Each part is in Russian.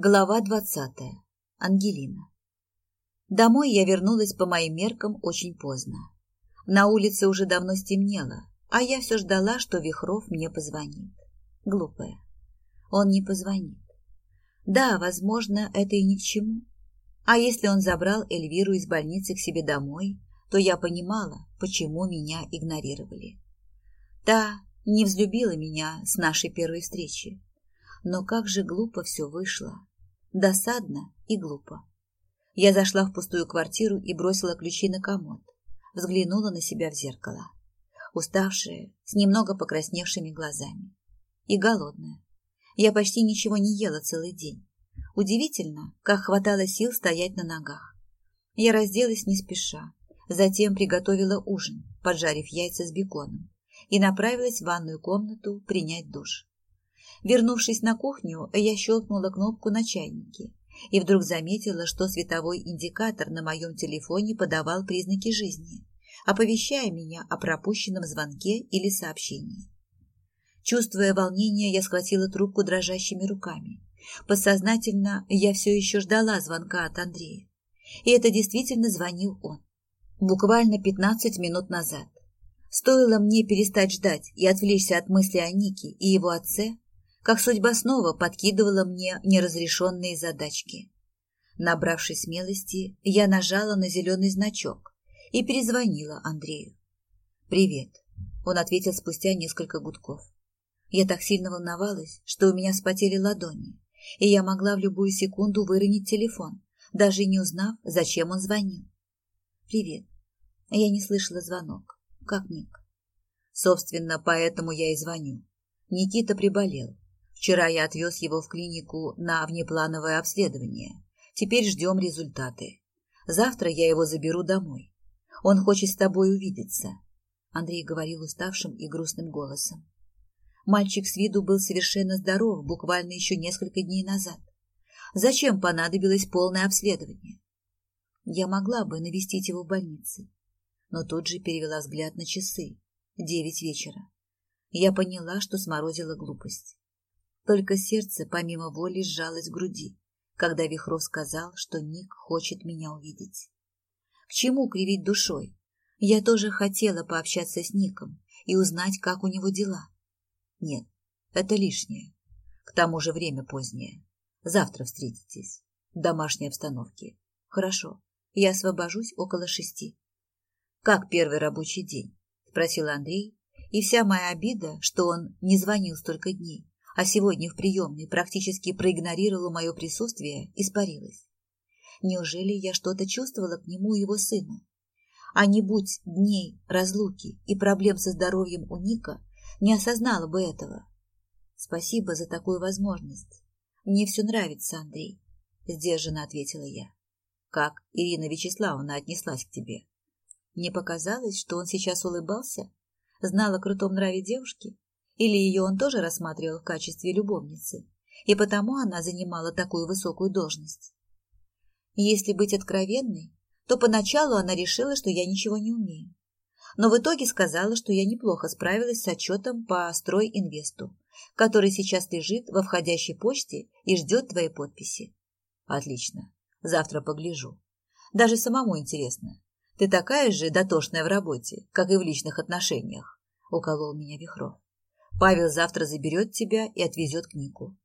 Глава двадцатая. Ангелина. Домой я вернулась по моим меркам очень поздно. На улице уже давно стемнело, а я все ждала, что Вихров мне позвонит. Глупая. Он не позвонит. Да, возможно, это и ни к чему. А если он забрал Эльвиру из больницы к себе домой, то я понимала, почему меня игнорировали. Та не взлюбила меня с нашей первой встречи но как же глупо все вышло. Досадно и глупо. Я зашла в пустую квартиру и бросила ключи на комод. Взглянула на себя в зеркало. Уставшая, с немного покрасневшими глазами. И голодная. Я почти ничего не ела целый день. Удивительно, как хватало сил стоять на ногах. Я разделась не спеша, затем приготовила ужин, поджарив яйца с беконом, и направилась в ванную комнату принять душ. Вернувшись на кухню, я щелкнула кнопку на чайнике и вдруг заметила, что световой индикатор на моем телефоне подавал признаки жизни, оповещая меня о пропущенном звонке или сообщении. Чувствуя волнение, я схватила трубку дрожащими руками. Подсознательно я все еще ждала звонка от Андрея. И это действительно звонил он. Буквально пятнадцать минут назад. Стоило мне перестать ждать и отвлечься от мысли о Нике и его отце, как судьба снова подкидывала мне неразрешенные задачки. Набравшись смелости, я нажала на зеленый значок и перезвонила Андрею. «Привет», — он ответил спустя несколько гудков. Я так сильно волновалась, что у меня вспотели ладони, и я могла в любую секунду выронить телефон, даже не узнав, зачем он звонил. «Привет». Я не слышала звонок. Как Ник? Собственно, поэтому я и звоню. Никита приболел, Вчера я отвез его в клинику на внеплановое обследование. Теперь ждем результаты. Завтра я его заберу домой. Он хочет с тобой увидеться. Андрей говорил уставшим и грустным голосом. Мальчик с виду был совершенно здоров буквально еще несколько дней назад. Зачем понадобилось полное обследование? Я могла бы навестить его в больнице, но тут же перевела взгляд на часы. Девять вечера. Я поняла, что сморозила глупость. Только сердце помимо воли сжалось в груди, когда Вихров сказал, что Ник хочет меня увидеть. К чему кривить душой? Я тоже хотела пообщаться с Ником и узнать, как у него дела. Нет, это лишнее. К тому же время позднее. Завтра встретитесь. В домашней обстановке. Хорошо, я освобожусь около шести. Как первый рабочий день? Спросил Андрей, и вся моя обида, что он не звонил столько дней, а сегодня в приемной практически проигнорировала мое присутствие, испарилась. Неужели я что-то чувствовала к нему и его сыну? А не будь дней разлуки и проблем со здоровьем у Ника, не осознала бы этого. Спасибо за такую возможность. Мне все нравится, Андрей, сдержанно ответила я. Как Ирина Вячеславовна отнеслась к тебе? Не показалось, что он сейчас улыбался? Знал о крутом нраве девушки? Или ее он тоже рассматривал в качестве любовницы, и потому она занимала такую высокую должность. Если быть откровенной, то поначалу она решила, что я ничего не умею. Но в итоге сказала, что я неплохо справилась с отчетом по стройинвесту, который сейчас лежит во входящей почте и ждет твоей подписи. Отлично. Завтра погляжу. Даже самому интересно. Ты такая же дотошная в работе, как и в личных отношениях, уколол меня Вихров. Павел завтра заберет тебя и отвезет к Нику.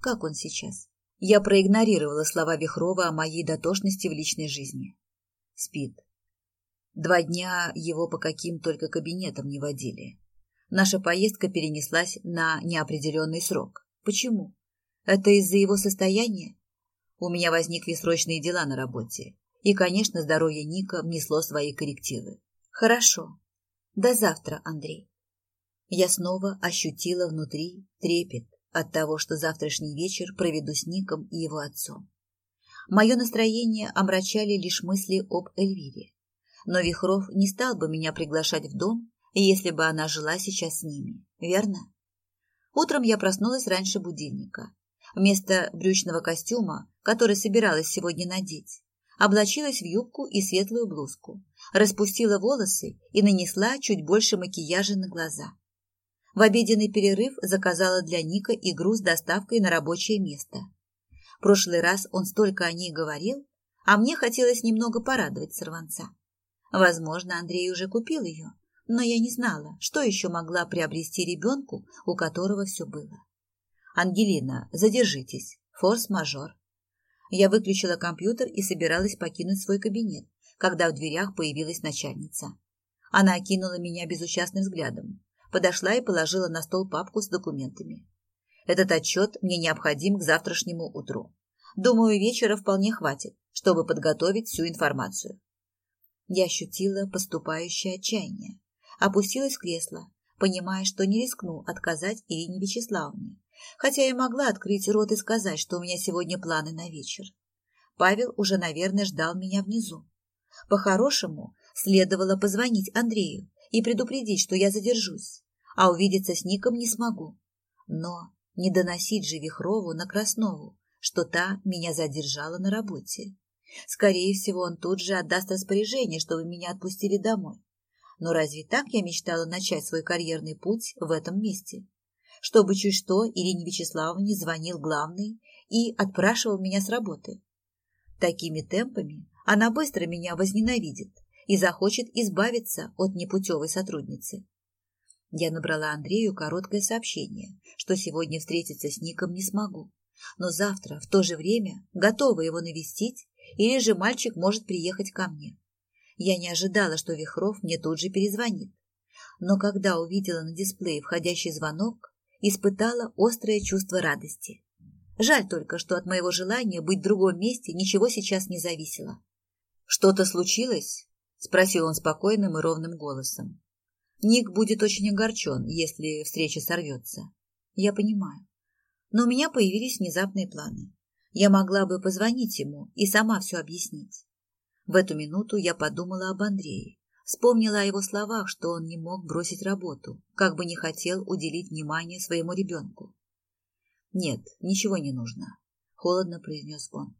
Как он сейчас? Я проигнорировала слова Вихрова о моей дотошности в личной жизни. Спит. Два дня его по каким только кабинетам не водили. Наша поездка перенеслась на неопределенный срок. Почему? Это из-за его состояния? У меня возникли срочные дела на работе. И, конечно, здоровье Ника внесло свои коррективы. Хорошо. До завтра, Андрей. Я снова ощутила внутри трепет от того, что завтрашний вечер проведу с Ником и его отцом. Мое настроение омрачали лишь мысли об Эльвире. Но Вихров не стал бы меня приглашать в дом, если бы она жила сейчас с ними, верно? Утром я проснулась раньше будильника. Вместо брючного костюма, который собиралась сегодня надеть, облачилась в юбку и светлую блузку, распустила волосы и нанесла чуть больше макияжа на глаза. В обеденный перерыв заказала для Ника игру с доставкой на рабочее место. прошлый раз он столько о ней говорил, а мне хотелось немного порадовать сорванца. Возможно, Андрей уже купил ее, но я не знала, что еще могла приобрести ребенку, у которого все было. «Ангелина, задержитесь. Форс-мажор». Я выключила компьютер и собиралась покинуть свой кабинет, когда в дверях появилась начальница. Она окинула меня безучастным взглядом, подошла и положила на стол папку с документами. Этот отчет мне необходим к завтрашнему утру. Думаю, вечера вполне хватит, чтобы подготовить всю информацию. Я ощутила поступающее отчаяние. Опустилась в кресло, понимая, что не рискну отказать Ирине Вячеславовне, хотя я могла открыть рот и сказать, что у меня сегодня планы на вечер. Павел уже, наверное, ждал меня внизу. По-хорошему, следовало позвонить Андрею и предупредить, что я задержусь, а увидеться с Ником не смогу. Но не доносить же Вихрову на Краснову, что та меня задержала на работе. Скорее всего, он тут же отдаст распоряжение, чтобы меня отпустили домой. Но разве так я мечтала начать свой карьерный путь в этом месте? Чтобы чуть что Ирине Вячеславовне звонил главный и отпрашивал меня с работы. Такими темпами она быстро меня возненавидит и захочет избавиться от непутевой сотрудницы. Я набрала Андрею короткое сообщение, что сегодня встретиться с Ником не смогу, но завтра в то же время готова его навестить или же мальчик может приехать ко мне. Я не ожидала, что Вихров мне тут же перезвонит. Но когда увидела на дисплее входящий звонок, испытала острое чувство радости. Жаль только, что от моего желания быть в другом месте ничего сейчас не зависело. «Что-то случилось?» – спросил он спокойным и ровным голосом. «Ник будет очень огорчен, если встреча сорвется. Я понимаю. Но у меня появились внезапные планы. Я могла бы позвонить ему и сама все объяснить. В эту минуту я подумала об Андрее. Вспомнила о его словах, что он не мог бросить работу, как бы не хотел уделить внимание своему ребенку. «Нет, ничего не нужно», — холодно произнес он.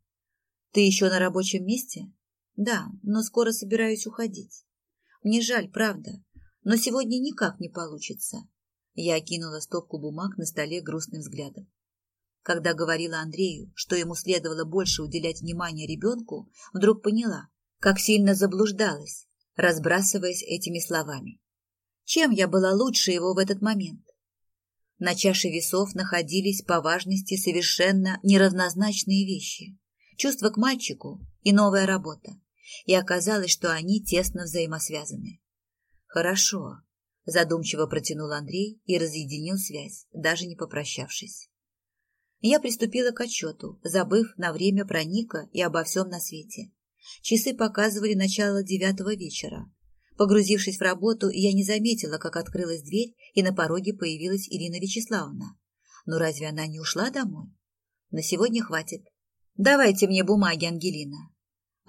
«Ты еще на рабочем месте?» «Да, но скоро собираюсь уходить. Мне жаль, правда, но сегодня никак не получится». Я окинула стопку бумаг на столе грустным взглядом. Когда говорила Андрею, что ему следовало больше уделять внимание ребенку, вдруг поняла, как сильно заблуждалась, разбрасываясь этими словами. Чем я была лучше его в этот момент? На чаше весов находились по важности совершенно неравнозначные вещи. Чувство к мальчику и новая работа. И оказалось, что они тесно взаимосвязаны. «Хорошо», – задумчиво протянул Андрей и разъединил связь, даже не попрощавшись. Я приступила к отчету, забыв на время про Ника и обо всем на свете. Часы показывали начало девятого вечера. Погрузившись в работу, я не заметила, как открылась дверь, и на пороге появилась Ирина Вячеславовна. Но разве она не ушла домой? На сегодня хватит. Давайте мне бумаги, Ангелина.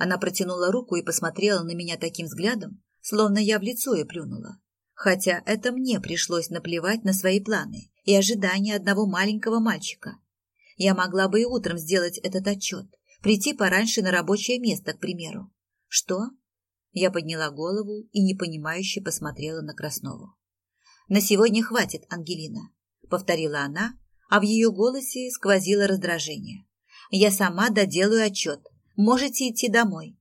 Она протянула руку и посмотрела на меня таким взглядом, словно я в лицо и плюнула. Хотя это мне пришлось наплевать на свои планы и ожидания одного маленького мальчика, я могла бы и утром сделать этот отчет, прийти пораньше на рабочее место, к примеру. Что? Я подняла голову и непонимающе посмотрела на Краснову. «На сегодня хватит, Ангелина», — повторила она, а в ее голосе сквозило раздражение. «Я сама доделаю отчет. Можете идти домой».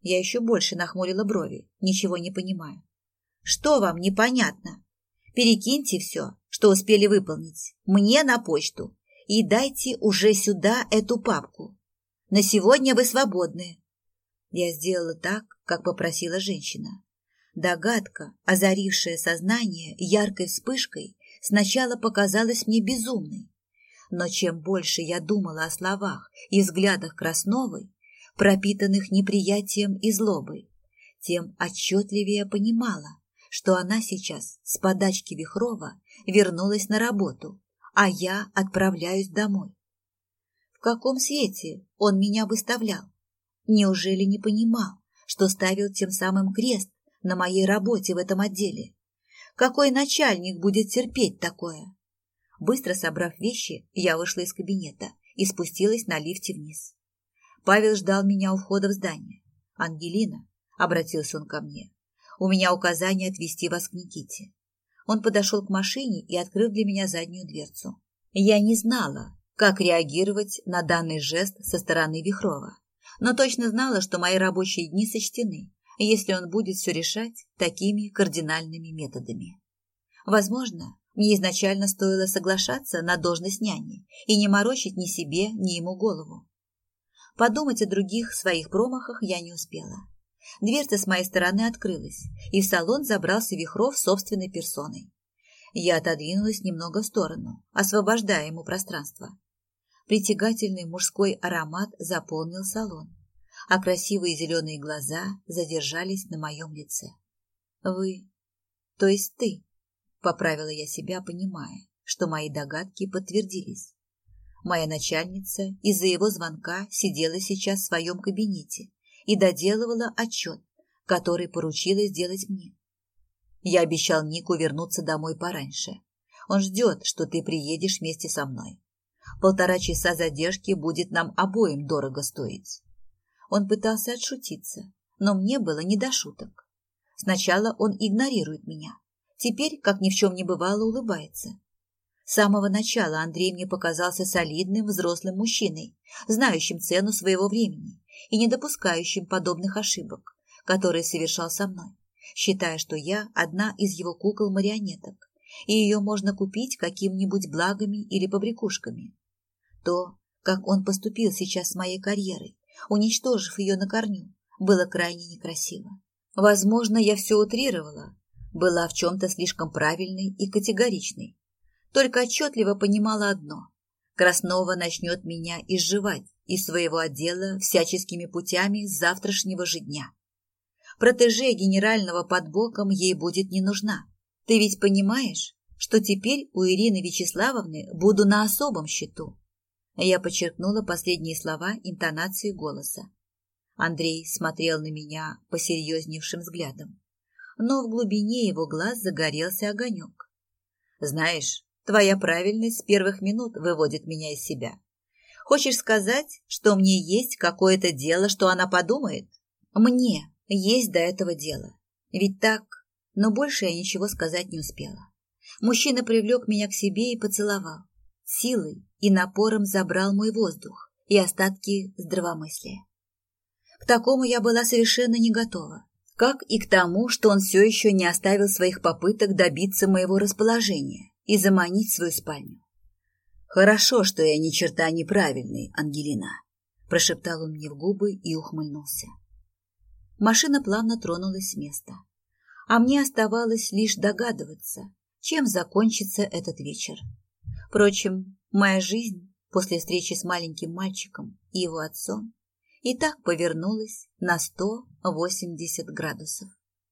Я еще больше нахмурила брови, ничего не понимая. «Что вам непонятно? Перекиньте все, что успели выполнить, мне на почту и дайте уже сюда эту папку. На сегодня вы свободны. Я сделала так, как попросила женщина. Догадка, озарившая сознание яркой вспышкой, сначала показалась мне безумной. Но чем больше я думала о словах и взглядах Красновой, пропитанных неприятием и злобой, тем отчетливее понимала, что она сейчас с подачки Вихрова вернулась на работу а я отправляюсь домой. В каком свете он меня выставлял? Неужели не понимал, что ставил тем самым крест на моей работе в этом отделе? Какой начальник будет терпеть такое? Быстро собрав вещи, я вышла из кабинета и спустилась на лифте вниз. Павел ждал меня у входа в здание. «Ангелина», — обратился он ко мне, — «у меня указание отвезти вас к Никите. Он подошел к машине и открыл для меня заднюю дверцу. Я не знала, как реагировать на данный жест со стороны Вихрова, но точно знала, что мои рабочие дни сочтены, если он будет все решать такими кардинальными методами. Возможно, мне изначально стоило соглашаться на должность няни и не морочить ни себе, ни ему голову. Подумать о других своих промахах я не успела. Дверца с моей стороны открылась, и в салон забрался Вихров собственной персоной. Я отодвинулась немного в сторону, освобождая ему пространство. Притягательный мужской аромат заполнил салон, а красивые зеленые глаза задержались на моем лице. «Вы... то есть ты?» — поправила я себя, понимая, что мои догадки подтвердились. Моя начальница из-за его звонка сидела сейчас в своем кабинете и доделывала отчет, который поручила сделать мне. Я обещал Нику вернуться домой пораньше. Он ждет, что ты приедешь вместе со мной. Полтора часа задержки будет нам обоим дорого стоить. Он пытался отшутиться, но мне было не до шуток. Сначала он игнорирует меня. Теперь, как ни в чем не бывало, улыбается. С самого начала Андрей мне показался солидным взрослым мужчиной, знающим цену своего времени и не допускающим подобных ошибок, которые совершал со мной, считая, что я одна из его кукол-марионеток, и ее можно купить какими-нибудь благами или побрякушками. То, как он поступил сейчас с моей карьерой, уничтожив ее на корню, было крайне некрасиво. Возможно, я все утрировала, была в чем-то слишком правильной и категоричной. Только отчетливо понимала одно – Краснова начнет меня изживать из своего отдела всяческими путями с завтрашнего же дня. Протеже генерального под боком ей будет не нужна. Ты ведь понимаешь, что теперь у Ирины Вячеславовны буду на особом счету. Я подчеркнула последние слова интонации голоса. Андрей смотрел на меня посерьезневшим взглядом, но в глубине его глаз загорелся огонек. «Знаешь, твоя правильность с первых минут выводит меня из себя. Хочешь сказать, что мне есть какое-то дело, что она подумает? Мне есть до этого дело. Ведь так, но больше я ничего сказать не успела. Мужчина привлек меня к себе и поцеловал. Силой и напором забрал мой воздух и остатки здравомыслия. К такому я была совершенно не готова, как и к тому, что он все еще не оставил своих попыток добиться моего расположения и заманить в свою спальню. «Хорошо, что я ни черта неправильный, Ангелина», – прошептал он мне в губы и ухмыльнулся. Машина плавно тронулась с места, а мне оставалось лишь догадываться, чем закончится этот вечер. Впрочем, моя жизнь после встречи с маленьким мальчиком и его отцом и так повернулась на 180 градусов.